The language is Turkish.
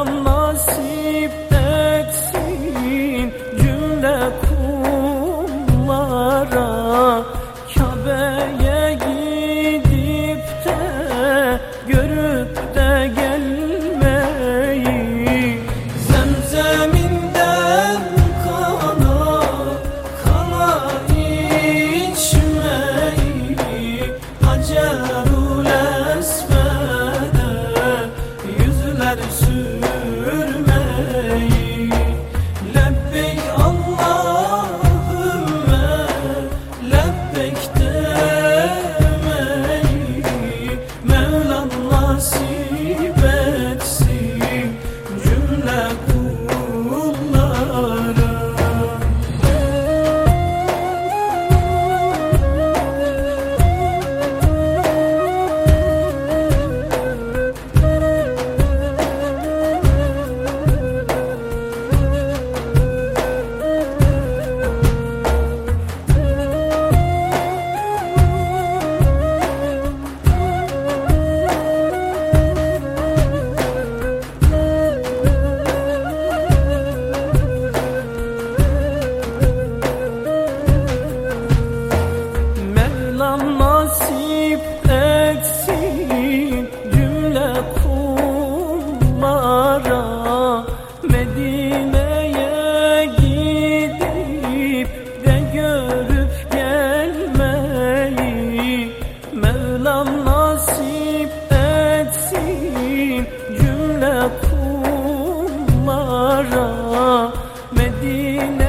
Selam nasip etsin cümle kullara Kabe'ye gidip görüp de gelmeyi. Zemzeminden kana kana içmeyi Hacer Nasip etsin cümle kullara Medine'ye gidip de görüp gelmeyi Mevlam nasip etsin cümle kullara Medine'ye